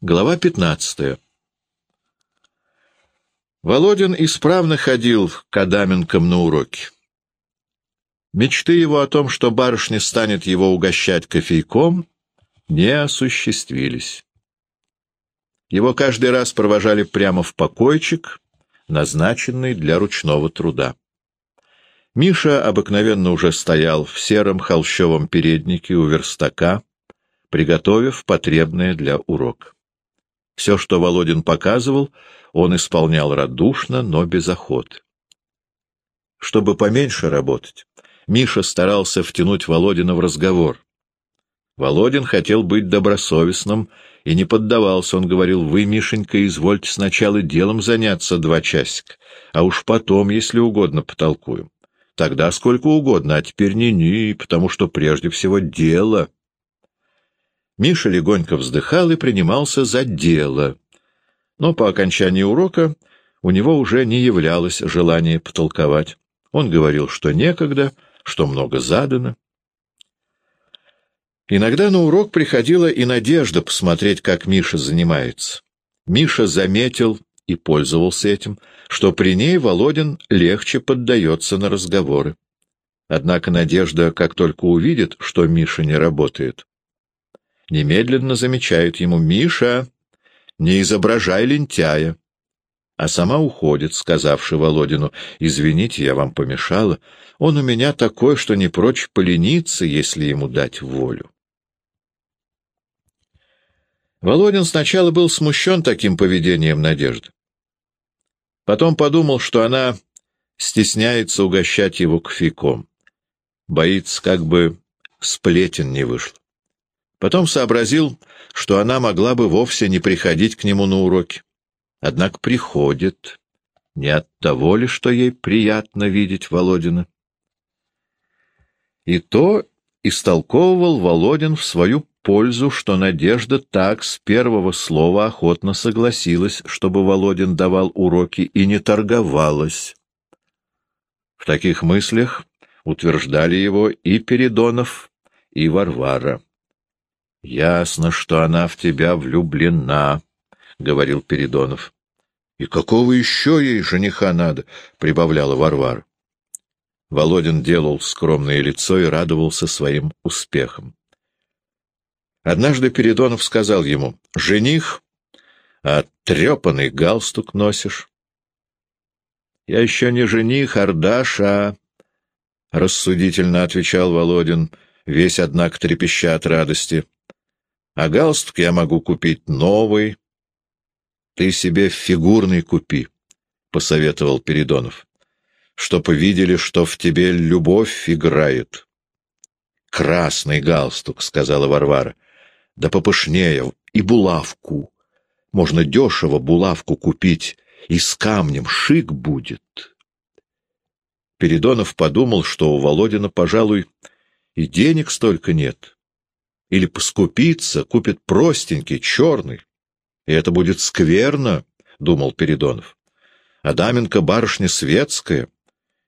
Глава 15. Володин исправно ходил к Адаменкам на уроки. Мечты его о том, что барышня станет его угощать кофейком, не осуществились. Его каждый раз провожали прямо в покойчик, назначенный для ручного труда. Миша обыкновенно уже стоял в сером холщовом переднике у верстака, приготовив потребное для урока. Все, что Володин показывал, он исполнял радушно, но без охоты. Чтобы поменьше работать, Миша старался втянуть Володина в разговор. Володин хотел быть добросовестным и не поддавался. Он говорил, «Вы, Мишенька, извольте сначала делом заняться два часика, а уж потом, если угодно, потолкуем. Тогда сколько угодно, а теперь не-не, потому что прежде всего дело». Миша легонько вздыхал и принимался за дело. Но по окончании урока у него уже не являлось желания потолковать. Он говорил, что некогда, что много задано. Иногда на урок приходила и Надежда посмотреть, как Миша занимается. Миша заметил и пользовался этим, что при ней Володин легче поддается на разговоры. Однако Надежда, как только увидит, что Миша не работает, немедленно замечают ему «Миша, не изображай лентяя». А сама уходит, сказавши Володину, «Извините, я вам помешала. Он у меня такой, что не прочь полениться, если ему дать волю». Володин сначала был смущен таким поведением Надежды. Потом подумал, что она стесняется угощать его кофейком. Боится, как бы сплетен не вышло. Потом сообразил, что она могла бы вовсе не приходить к нему на уроки. Однако приходит. Не от того ли, что ей приятно видеть Володина? И то истолковывал Володин в свою пользу, что Надежда так с первого слова охотно согласилась, чтобы Володин давал уроки и не торговалась. В таких мыслях утверждали его и Передонов, и Варвара. — Ясно, что она в тебя влюблена, — говорил Передонов. — И какого еще ей жениха надо? — прибавляла Варвара. Володин делал скромное лицо и радовался своим успехам. Однажды Передонов сказал ему, — Жених, а трепанный галстук носишь. — Я еще не жених, Ардаша, — рассудительно отвечал Володин, весь, однако, трепеща от радости. А галстук я могу купить новый. Ты себе фигурный купи, — посоветовал Передонов, — чтоб видели, что в тебе любовь играет. Красный галстук, — сказала Варвара, — да попышнее, и булавку. Можно дешево булавку купить, и с камнем шик будет. Передонов подумал, что у Володина, пожалуй, и денег столько нет или поскупиться, купит простенький, черный. И это будет скверно, — думал Передонов. Адаменко барышня светская.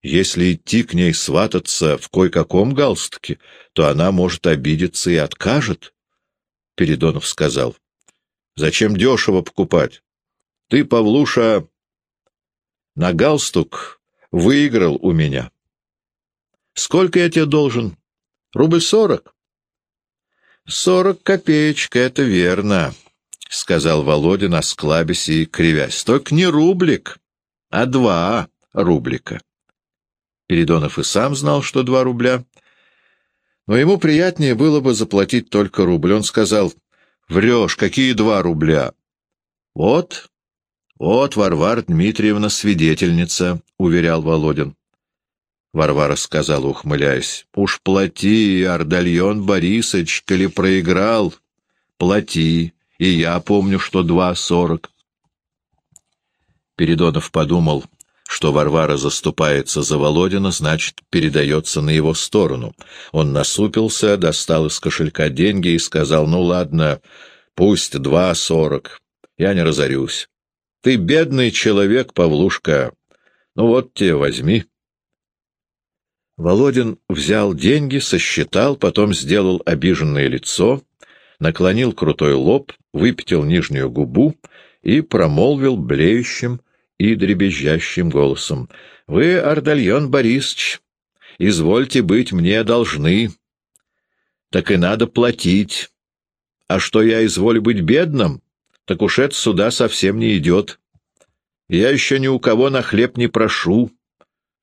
Если идти к ней свататься в кое-каком галстуке, то она может обидеться и откажет. Передонов сказал. — Зачем дешево покупать? Ты, Павлуша, на галстук выиграл у меня. Сколько я тебе должен? Рубль сорок? «Сорок копеечек, это верно», — сказал Володин, осклабясь и кривясь. «Только не рублик, а два рублика». Передонов и сам знал, что два рубля. Но ему приятнее было бы заплатить только рубль. Он сказал, «Врешь, какие два рубля?» «Вот, вот Варвара Дмитриевна свидетельница», — уверял Володин. Варвара сказала, ухмыляясь, — Уж плати, Ардальон Борисович, коли проиграл, плати, и я помню, что два сорок. Передонов подумал, что Варвара заступается за Володина, значит, передается на его сторону. Он насупился, достал из кошелька деньги и сказал, ну ладно, пусть два сорок, я не разорюсь. Ты бедный человек, Павлушка, ну вот тебе возьми. Володин взял деньги, сосчитал, потом сделал обиженное лицо, наклонил крутой лоб, выпятил нижнюю губу и промолвил блеющим и дребезжащим голосом. — Вы, Ардальон Борисович, извольте быть мне должны. Так и надо платить. А что я изволю быть бедным, так уж это сюда совсем не идет. Я еще ни у кого на хлеб не прошу.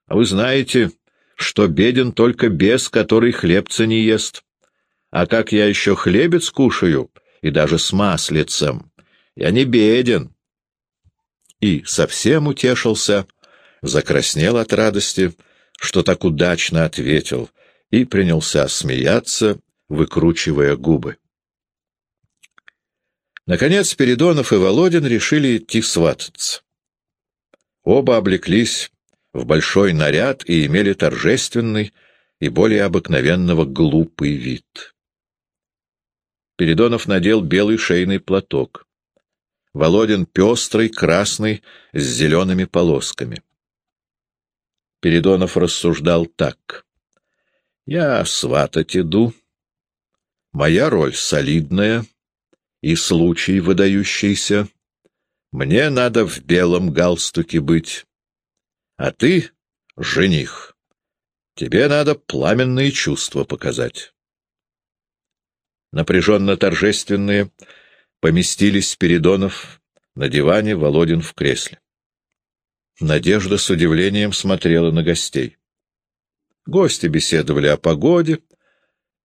А вы знаете, что беден только бес, который хлебца не ест. А как я еще хлебец кушаю, и даже с маслицем, я не беден. И совсем утешился, закраснел от радости, что так удачно ответил, и принялся смеяться, выкручивая губы. Наконец Передонов и Володин решили идти свататься. Оба облеклись в большой наряд и имели торжественный и более обыкновенного глупый вид. Передонов надел белый шейный платок. Володин пестрый, красный, с зелеными полосками. Передонов рассуждал так. «Я сватать иду. Моя роль солидная и случай выдающийся. Мне надо в белом галстуке быть. А ты — жених. Тебе надо пламенные чувства показать». Напряженно-торжественные поместились Спиридонов на диване, Володин в кресле. Надежда с удивлением смотрела на гостей. Гости беседовали о погоде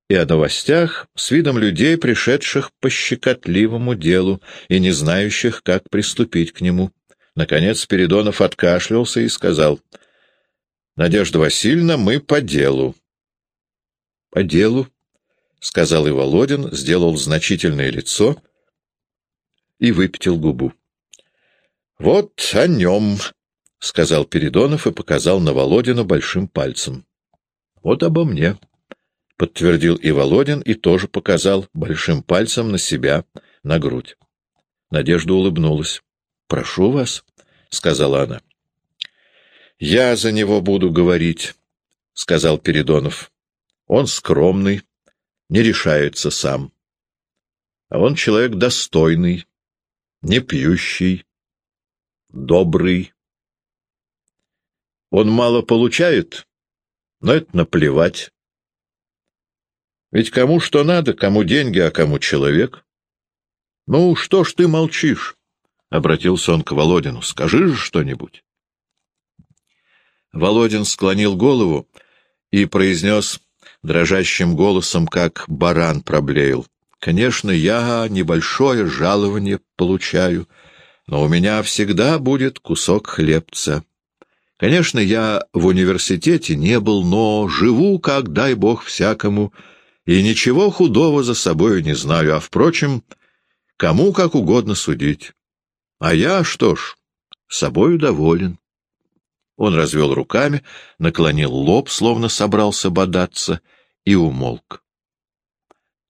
и о новостях с видом людей, пришедших по щекотливому делу и не знающих, как приступить к нему. Наконец Спиридонов откашлялся и сказал, «Надежда Васильевна, мы по делу». «По делу?» — сказал и Володин, сделал значительное лицо — и выпятил губу. — Вот о нем, — сказал Передонов и показал на Володина большим пальцем. — Вот обо мне, — подтвердил и Володин и тоже показал большим пальцем на себя, на грудь. Надежда улыбнулась. — Прошу вас, — сказала она. — Я за него буду говорить, — сказал Передонов. — Он скромный, не решается сам. А он человек достойный, не пьющий, добрый. Он мало получает, но это наплевать. Ведь кому что надо, кому деньги, а кому человек. Ну, что ж ты молчишь? — обратился он к Володину. — Скажи же что-нибудь. Володин склонил голову и произнес дрожащим голосом, как баран проблеял. Конечно, я небольшое жалование получаю, но у меня всегда будет кусок хлебца. Конечно, я в университете не был, но живу, как дай бог всякому, и ничего худого за собою не знаю, а, впрочем, кому как угодно судить. А я, что ж, собою доволен. Он развел руками, наклонил лоб, словно собрался бодаться, и умолк.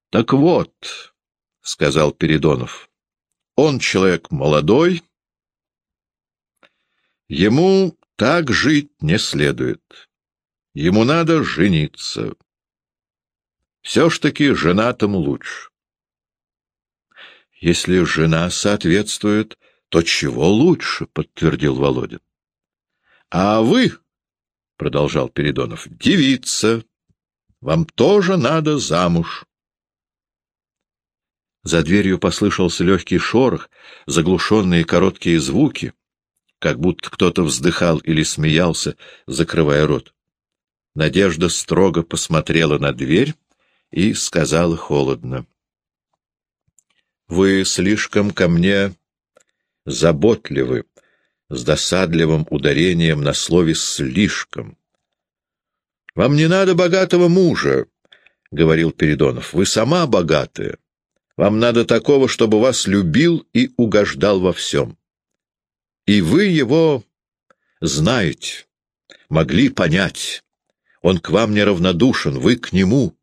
Так вот, — сказал Передонов, — он человек молодой, ему так жить не следует. Ему надо жениться. Все ж таки женатому лучше. Если жена соответствует, то чего лучше, — подтвердил Володя. — А вы, — продолжал Передонов, — девица, вам тоже надо замуж. За дверью послышался легкий шорох, заглушенные короткие звуки, как будто кто-то вздыхал или смеялся, закрывая рот. Надежда строго посмотрела на дверь и сказала холодно. — Вы слишком ко мне заботливы, с досадливым ударением на слове «слишком». — Вам не надо богатого мужа, — говорил Передонов. — Вы сама богатая. Вам надо такого, чтобы вас любил и угождал во всем. И вы его знаете, могли понять. Он к вам неравнодушен, вы к нему.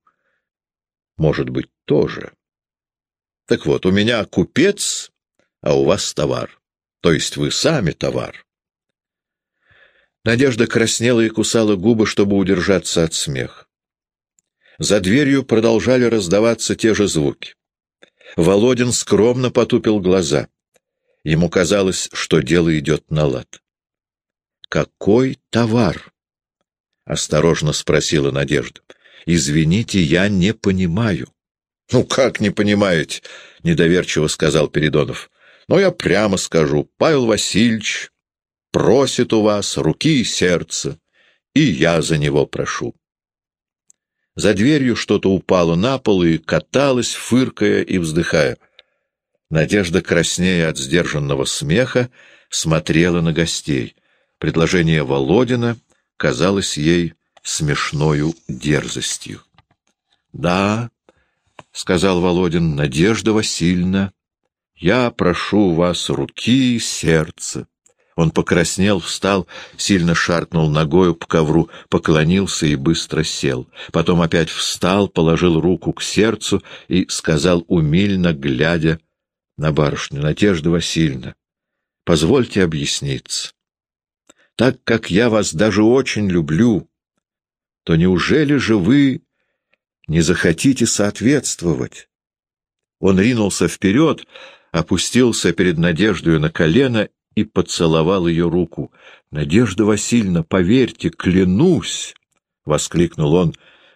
Может быть, тоже. Так вот, у меня купец, а у вас товар. То есть вы сами товар. Надежда краснела и кусала губы, чтобы удержаться от смеха. За дверью продолжали раздаваться те же звуки. Володин скромно потупил глаза. Ему казалось, что дело идет на лад. «Какой товар?» — осторожно спросила Надежда. «Извините, я не понимаю». «Ну как не понимаете?» — недоверчиво сказал Передонов. «Но я прямо скажу, Павел Васильевич просит у вас руки и сердца, и я за него прошу». За дверью что-то упало на пол и каталось, фыркая и вздыхая. Надежда, краснея от сдержанного смеха, смотрела на гостей. Предложение Володина казалось ей смешною дерзостью. — Да, — сказал Володин, — Надежда Васильевна, я прошу вас руки и сердца. Он покраснел, встал, сильно шаркнул ногою по ковру, поклонился и быстро сел. Потом опять встал, положил руку к сердцу и сказал умильно, глядя на барышню, «Надежда Васильевна, позвольте объясниться. Так как я вас даже очень люблю, то неужели же вы не захотите соответствовать?» Он ринулся вперед, опустился перед Надеждою на колено и поцеловал ее руку. — Надежда Васильевна, поверьте, клянусь! — воскликнул он,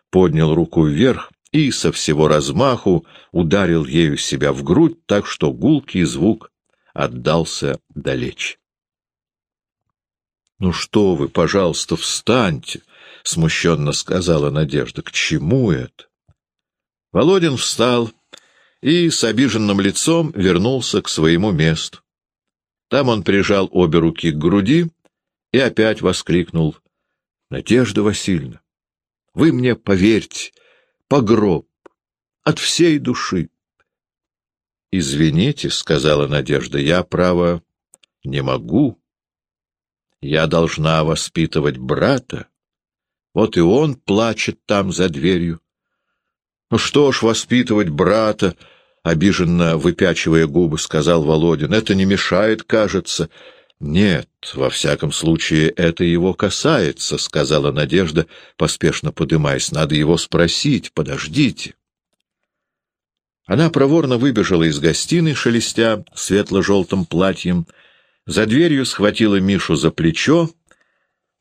поднял руку вверх и со всего размаху ударил ею себя в грудь, так что гулкий звук отдался далече. — Ну что вы, пожалуйста, встаньте! — смущенно сказала Надежда. — К чему это? Володин встал и с обиженным лицом вернулся к своему месту. Там он прижал обе руки к груди и опять воскликнул. — Надежда Васильевна, вы мне поверьте, погроб, от всей души. — Извините, — сказала Надежда, — я, право, не могу. Я должна воспитывать брата. Вот и он плачет там за дверью. Ну что ж, воспитывать брата, — обиженно выпячивая губы, сказал Володин. — Это не мешает, кажется. — Нет, во всяком случае, это его касается, — сказала Надежда, поспешно подымаясь. — Надо его спросить, подождите. Она проворно выбежала из гостиной, шелестя светло-желтым платьем, за дверью схватила Мишу за плечо,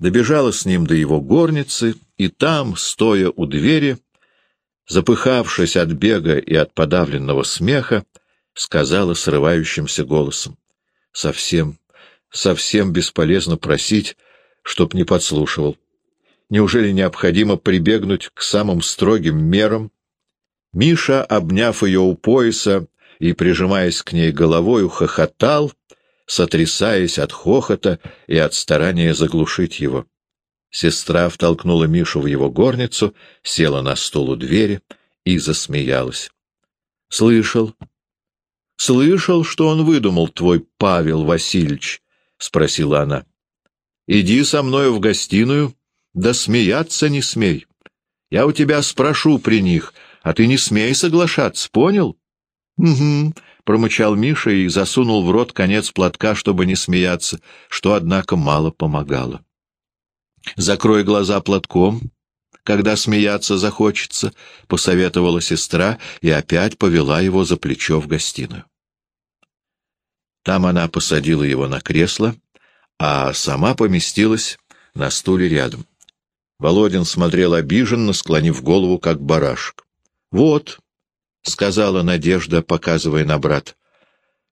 добежала с ним до его горницы, и там, стоя у двери, запыхавшись от бега и от подавленного смеха, сказала срывающимся голосом. Совсем, совсем бесполезно просить, чтоб не подслушивал. Неужели необходимо прибегнуть к самым строгим мерам? Миша, обняв ее у пояса и прижимаясь к ней головой, хохотал, сотрясаясь от хохота и от старания заглушить его. Сестра втолкнула Мишу в его горницу, села на стул у двери и засмеялась. — Слышал? — Слышал, что он выдумал, твой Павел Васильевич? — спросила она. — Иди со мною в гостиную, да смеяться не смей. Я у тебя спрошу при них, а ты не смей соглашаться, понял? — Угу, — промычал Миша и засунул в рот конец платка, чтобы не смеяться, что, однако, мало помогало. Закрой глаза платком, когда смеяться захочется, — посоветовала сестра и опять повела его за плечо в гостиную. Там она посадила его на кресло, а сама поместилась на стуле рядом. Володин смотрел обиженно, склонив голову, как барашек. — Вот, — сказала Надежда, показывая на брат.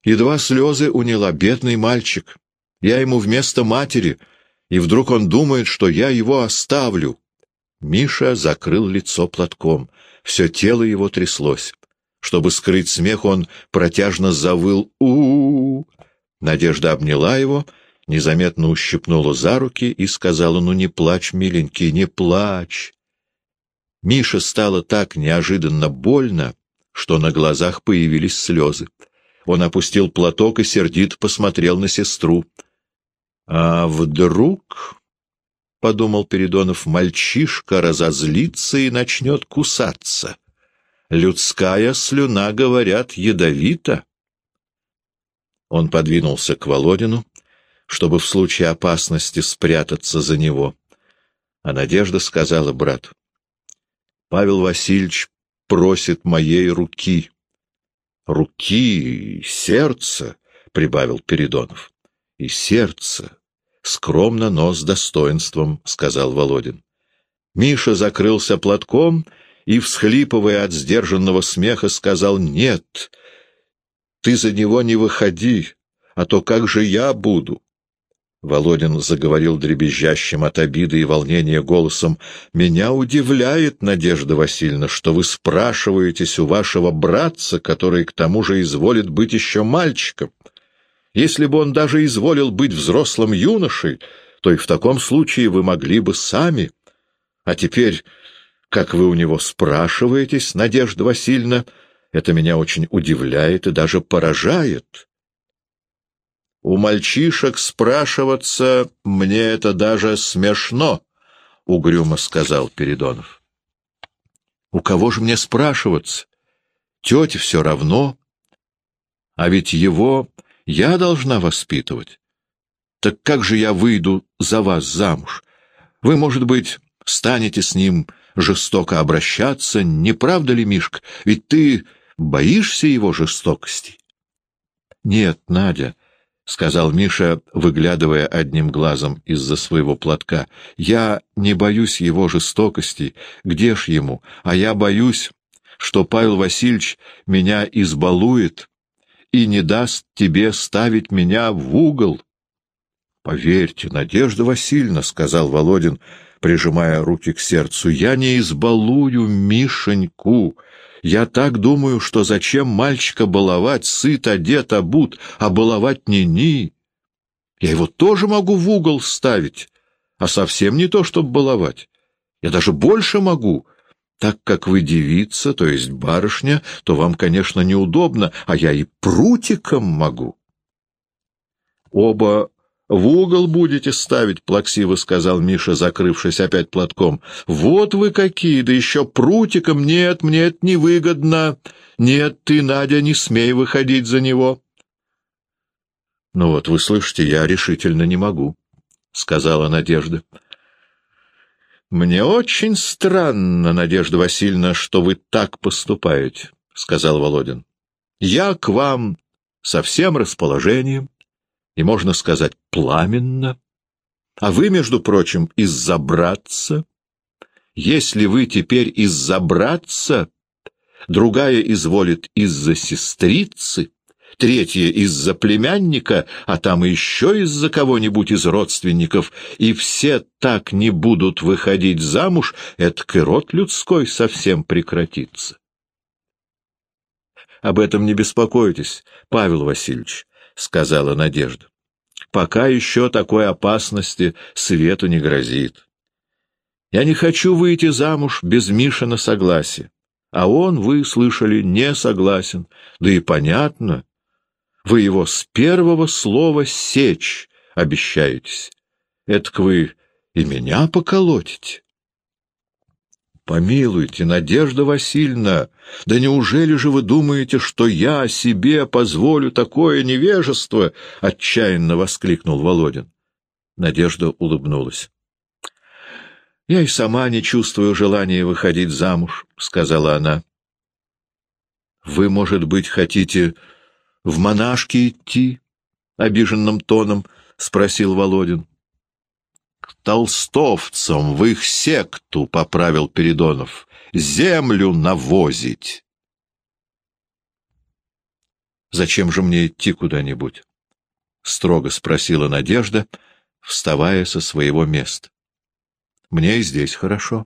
Едва слезы уняла бедный мальчик. Я ему вместо матери — и вдруг он думает, что я его оставлю. Миша закрыл лицо платком, все тело его тряслось. Чтобы скрыть смех, он протяжно завыл у, -у, -у, Надежда обняла его, незаметно ущипнула за руки и сказала, «Ну не плачь, миленький, не плачь». Мише стало так неожиданно больно, что на глазах появились слезы. Он опустил платок и сердито посмотрел на сестру. А вдруг, — подумал Передонов, — мальчишка разозлится и начнет кусаться. Людская слюна, говорят, ядовита. Он подвинулся к Володину, чтобы в случае опасности спрятаться за него. А Надежда сказала брату, — Павел Васильевич просит моей руки. руки, сердце, — прибавил Передонов. — И сердце. Скромно, но с достоинством, — сказал Володин. Миша закрылся платком и, всхлипывая от сдержанного смеха, сказал «Нет, ты за него не выходи, а то как же я буду?» Володин заговорил дребезжащим от обиды и волнения голосом. «Меня удивляет, Надежда Васильевна, что вы спрашиваетесь у вашего братца, который к тому же изволит быть еще мальчиком. Если бы он даже изволил быть взрослым юношей, то и в таком случае вы могли бы сами. А теперь, как вы у него спрашиваетесь, Надежда Васильевна, это меня очень удивляет и даже поражает». У мальчишек спрашиваться мне это даже смешно, — угрюмо сказал Передонов. — У кого же мне спрашиваться? Тете все равно. А ведь его я должна воспитывать. Так как же я выйду за вас замуж? Вы, может быть, станете с ним жестоко обращаться, не правда ли, Мишка? Ведь ты боишься его жестокости? Нет, Надя, — сказал Миша, выглядывая одним глазом из-за своего платка. — Я не боюсь его жестокости. Где ж ему? А я боюсь, что Павел Васильевич меня избалует и не даст тебе ставить меня в угол. — Поверьте, Надежда Васильевна, — сказал Володин, прижимая руки к сердцу, — я не избалую Мишеньку. Я так думаю, что зачем мальчика баловать, сыт, одет, обут, а баловать не-ни? Я его тоже могу в угол ставить, а совсем не то, чтобы баловать. Я даже больше могу. Так как вы девица, то есть барышня, то вам, конечно, неудобно, а я и прутиком могу. Оба в угол будете ставить, — плаксиво сказал Миша, закрывшись опять платком. — Вот вы какие, да еще прутиком. Нет, мне это невыгодно. Нет, ты, Надя, не смей выходить за него. — Ну вот, вы слышите, я решительно не могу, — сказала Надежда. — Мне очень странно, Надежда Васильевна, что вы так поступаете, — сказал Володин. — Я к вам со всем расположением и, можно сказать, пламенно. А вы, между прочим, из-за братца. Если вы теперь из-за братца, другая изволит из-за сестрицы, третья из-за племянника, а там еще из-за кого-нибудь из родственников, и все так не будут выходить замуж, это и род людской совсем прекратится. Об этом не беспокойтесь, Павел Васильевич. — сказала Надежда. «Пока еще такой опасности свету не грозит. Я не хочу выйти замуж без Мишина согласия, а он, вы слышали, не согласен, да и понятно. Вы его с первого слова сечь обещаетесь. Этак вы и меня поколотите». Помилуйте, Надежда Васильевна, да неужели же вы думаете, что я себе позволю такое невежество? — отчаянно воскликнул Володин. Надежда улыбнулась. — Я и сама не чувствую желания выходить замуж, — сказала она. — Вы, может быть, хотите в монашки идти? — обиженным тоном спросил Володин толстовцам, в их секту, — поправил Передонов, — землю навозить. «Зачем же мне идти куда-нибудь?» — строго спросила Надежда, вставая со своего места. «Мне и здесь хорошо».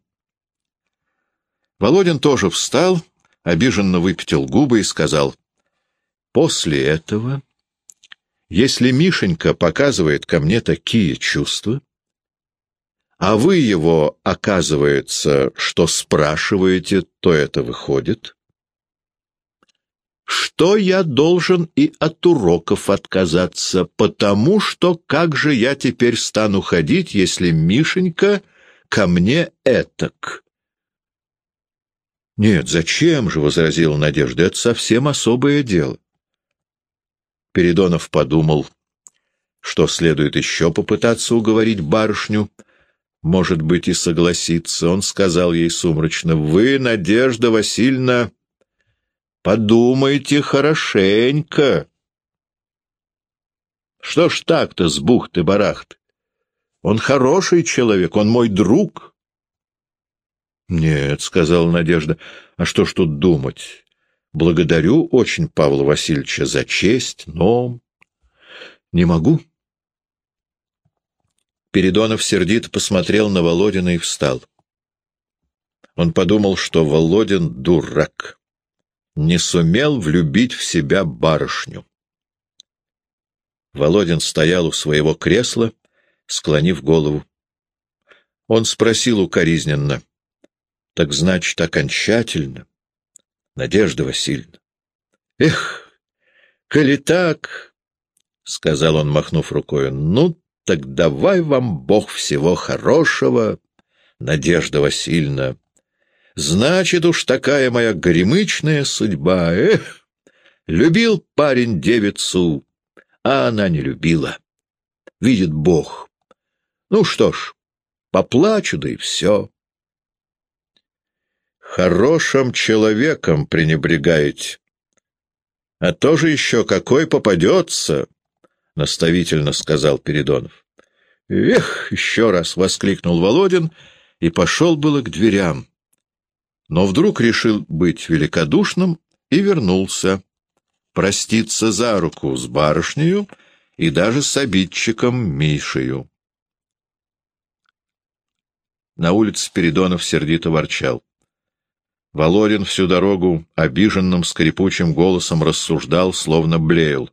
Володин тоже встал, обиженно выпятил губы и сказал, «После этого, если Мишенька показывает ко мне такие чувства, а вы его, оказывается, что спрашиваете, то это выходит? Что я должен и от уроков отказаться, потому что как же я теперь стану ходить, если Мишенька ко мне этак? Нет, зачем же, — возразила Надежда, — это совсем особое дело. Передонов подумал, что следует еще попытаться уговорить барышню, — может быть, и согласится. Он сказал ей сумрачно, «Вы, Надежда Васильевна, Подумайте хорошенько. Что ж так-то с бухты-барахты? Он хороший человек, он мой друг. — Нет, — сказала Надежда, — а что ж тут думать? Благодарю очень Павла Васильевича за честь, но... Не могу. Передонов сердито посмотрел на Володина и встал. Он подумал, что Володин дурак, не сумел влюбить в себя барышню. Володин стоял у своего кресла, склонив голову. Он спросил укоризненно. — Так значит, окончательно? Надежда Васильевна. — Эх, коли так, — сказал он, махнув рукой, — ну, так давай вам Бог всего хорошего, Надежда Васильевна. Значит уж такая моя горемычная судьба. Эх, любил парень девицу, а она не любила. Видит Бог. Ну что ж, поплачу, да и все. Хорошим человеком пренебрегаете. А тоже еще какой попадется, — наставительно сказал Передонов. «Эх!» — еще раз воскликнул Володин и пошел было к дверям. Но вдруг решил быть великодушным и вернулся проститься за руку с барышнею и даже с обидчиком Мишею. На улице Передонов сердито ворчал. Володин всю дорогу обиженным скрипучим голосом рассуждал, словно блеял.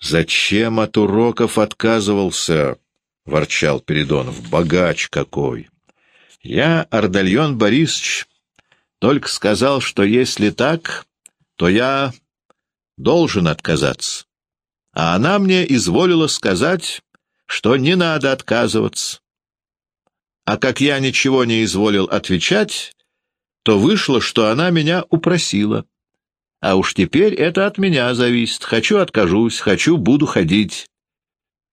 «Зачем от уроков отказывался?» — ворчал Передонов. «Богач какой!» «Я, Ардальон Борисович, только сказал, что если так, то я должен отказаться. А она мне изволила сказать, что не надо отказываться. А как я ничего не изволил отвечать, то вышло, что она меня упросила. А уж теперь это от меня зависит. Хочу — откажусь, хочу — буду ходить.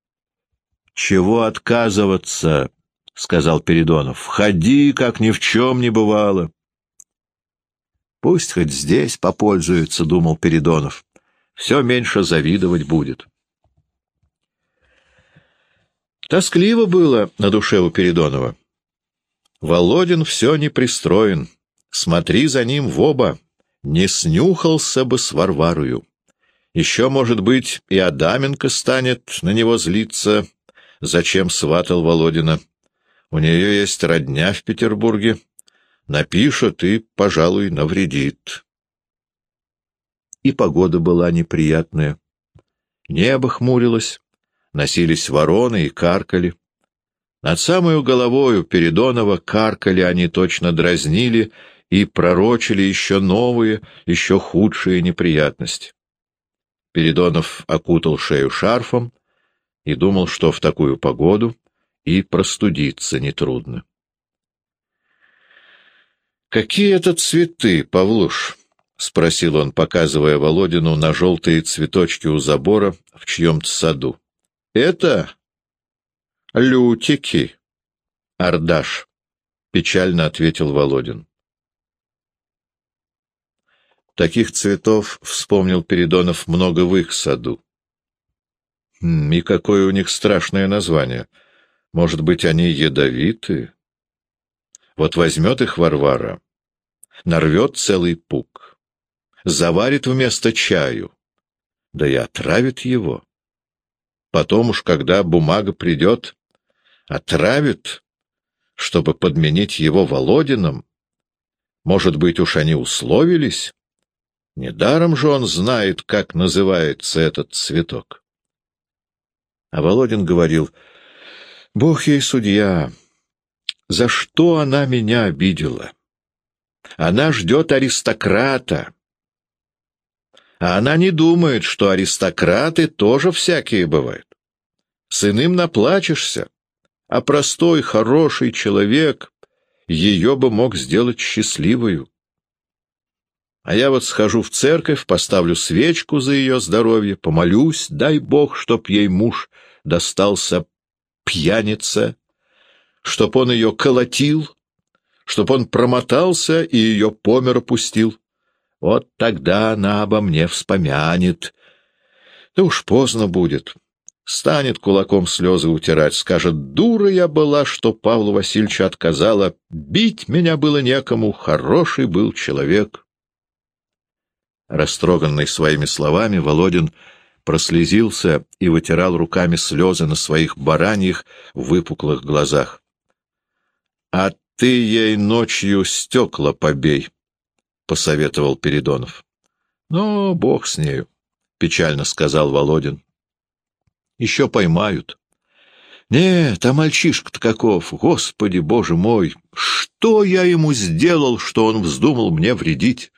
— Чего отказываться? — сказал Передонов. — Ходи, как ни в чем не бывало. Пусть хоть здесь попользуется, — думал Передонов. Все меньше завидовать будет. Тоскливо было на душе у Передонова. Володин все не пристроен. Смотри за ним в оба. Не снюхался бы с Варварою. Еще, может быть, и Адаменко станет на него злиться, зачем сватал Володина. У нее есть родня в Петербурге напишет и, пожалуй, навредит. И погода была неприятная. Небо хмурилось, носились вороны и каркали. Над самою головою Передонова каркали они точно дразнили и пророчили еще новые, еще худшие неприятности. Передонов окутал шею шарфом и думал, что в такую погоду и простудиться нетрудно. «Какие это цветы, Павлуш?» — спросил он, показывая Володину на желтые цветочки у забора в чьем-то саду. «Это лютики, Ардаш», — печально ответил Володин. Таких цветов, вспомнил Передонов, много в их саду. И какое у них страшное название. Может быть, они ядовиты? Вот возьмет их Варвара, нарвет целый пук, заварит вместо чаю, да и отравит его. Потом уж, когда бумага придет, отравит, чтобы подменить его Володином. Может быть, уж они условились? Недаром же он знает, как называется этот цветок. А Володин говорил, «Бог ей судья, за что она меня обидела?» Она ждет аристократа. А она не думает, что аристократы тоже всякие бывают. С иным наплачешься, а простой, хороший человек ее бы мог сделать счастливою. А я вот схожу в церковь, поставлю свечку за ее здоровье, помолюсь, дай Бог, чтоб ей муж достался пьяница, чтоб он ее колотил, чтоб он промотался и ее помер опустил. Вот тогда она обо мне вспомянет. Да уж поздно будет. Станет кулаком слезы утирать, скажет, дура я была, что Павлу Васильевичу отказала, бить меня было некому, хороший был человек. Растроганный своими словами, Володин прослезился и вытирал руками слезы на своих бараньих выпуклых глазах. — А ты ей ночью стекла побей, — посоветовал Передонов. — Ну, бог с нею. — печально сказал Володин. — Еще поймают. — Нет, а мальчишка-то каков, господи, боже мой! Что я ему сделал, что он вздумал мне вредить?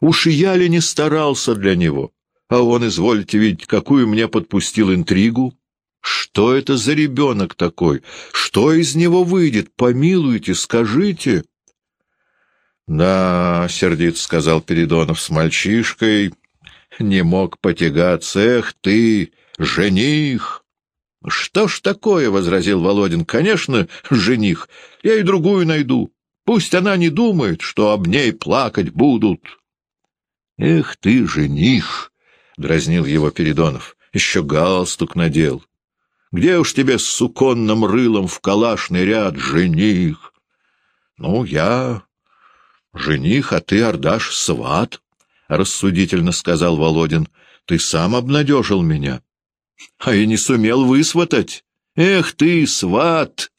Уж я ли не старался для него? А он, извольте видеть, какую мне подпустил интригу. Что это за ребенок такой? Что из него выйдет? Помилуйте, скажите. — Да, — сердит сказал Передонов, — с мальчишкой не мог потягаться. Эх ты, жених! — Что ж такое, — возразил Володин, — конечно, жених. Я и другую найду. Пусть она не думает, что об ней плакать будут. — Эх ты, жених! — дразнил его Передонов. — Еще галстук надел. Где уж тебе с суконным рылом в калашный ряд, жених? — Ну, я жених, а ты, Ардаш, сват рассудительно сказал Володин. — Ты сам обнадежил меня. А я не сумел высватать. Эх ты, сват!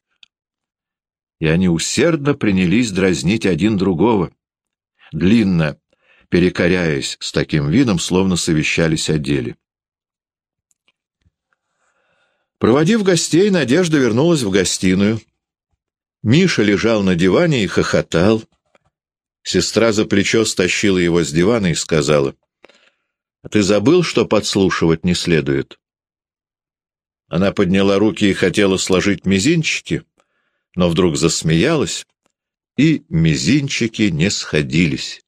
И они усердно принялись дразнить один другого. Длинно, перекоряясь с таким видом, словно совещались о деле. Проводив гостей, Надежда вернулась в гостиную. Миша лежал на диване и хохотал. Сестра за плечо стащила его с дивана и сказала, «А ты забыл, что подслушивать не следует?» Она подняла руки и хотела сложить мизинчики, но вдруг засмеялась, и мизинчики не сходились.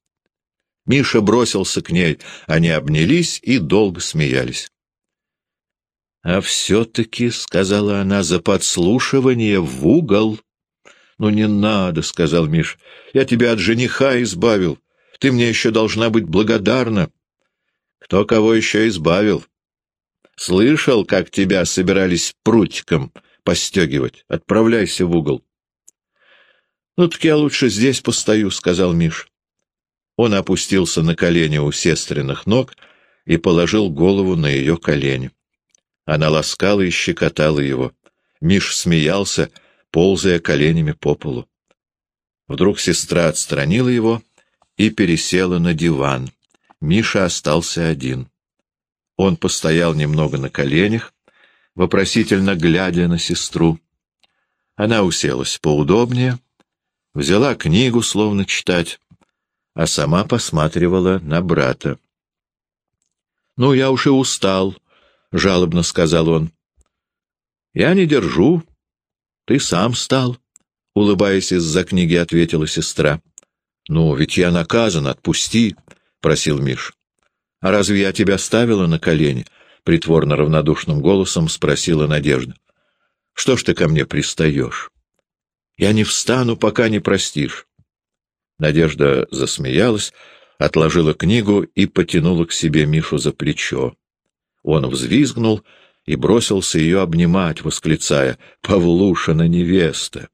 Миша бросился к ней, они обнялись и долго смеялись. «А все-таки, — сказала она, — за подслушивание в угол». «Ну не надо», — сказал Миш. «Я тебя от жениха избавил. Ты мне еще должна быть благодарна». «Кто кого еще избавил?» «Слышал, как тебя собирались прутиком постегивать? Отправляйся в угол». «Ну так я лучше здесь постою», — сказал Миш. Он опустился на колени у сестренных ног и положил голову на ее колени. Она ласкала и щекотала его. Миш смеялся, — ползая коленями по полу. Вдруг сестра отстранила его и пересела на диван. Миша остался один. Он постоял немного на коленях, вопросительно глядя на сестру. Она уселась поудобнее, взяла книгу, словно читать, а сама посматривала на брата. — Ну, я уж и устал, — жалобно сказал он. — Я не держу, ты сам стал, — улыбаясь из-за книги, ответила сестра. — Ну, ведь я наказан, отпусти, — просил Миш. — А разве я тебя ставила на колени? — притворно равнодушным голосом спросила Надежда. — Что ж ты ко мне пристаешь? Я не встану, пока не простишь. Надежда засмеялась, отложила книгу и потянула к себе Мишу за плечо. Он взвизгнул и бросился ее обнимать, восклицая «Павлушина невеста!».